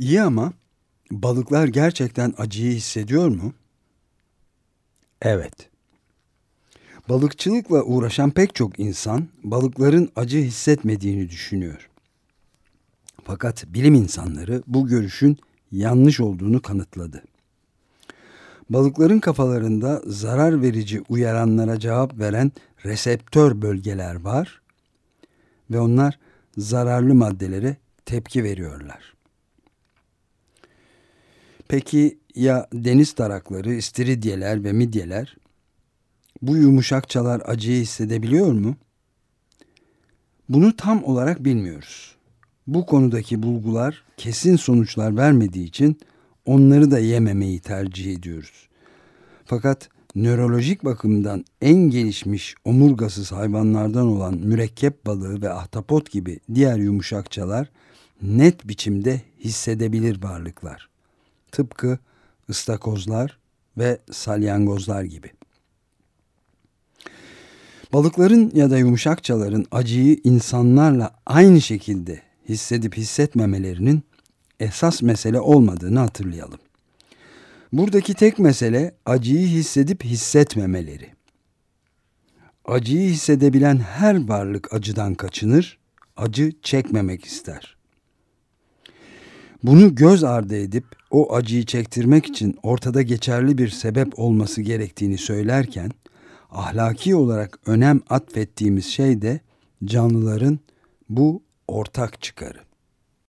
İyi ama balıklar gerçekten acıyı hissediyor mu? Evet. Balıkçılıkla uğraşan pek çok insan balıkların acı hissetmediğini düşünüyor. Fakat bilim insanları bu görüşün yanlış olduğunu kanıtladı. Balıkların kafalarında zarar verici uyaranlara cevap veren reseptör bölgeler var ve onlar zararlı maddelere tepki veriyorlar. Peki ya deniz tarakları, istiridyeler ve midyeler? Bu yumuşakçalar acıyı hissedebiliyor mu? Bunu tam olarak bilmiyoruz. Bu konudaki bulgular kesin sonuçlar vermediği için onları da yememeyi tercih ediyoruz. Fakat nörolojik bakımdan en gelişmiş omurgasız hayvanlardan olan mürekkep balığı ve ahtapot gibi diğer yumuşakçalar net biçimde hissedebilir varlıklar. Tıpkı ıstakozlar ve salyangozlar gibi. Balıkların ya da yumuşakçaların acıyı insanlarla aynı şekilde hissedip hissetmemelerinin esas mesele olmadığını hatırlayalım. Buradaki tek mesele acıyı hissedip hissetmemeleri. Acıyı hissedebilen her varlık acıdan kaçınır, acı çekmemek ister. Bunu göz ardı edip o acıyı çektirmek için ortada geçerli bir sebep olması gerektiğini söylerken, ahlaki olarak önem atfettiğimiz şey de canlıların bu ortak çıkarı.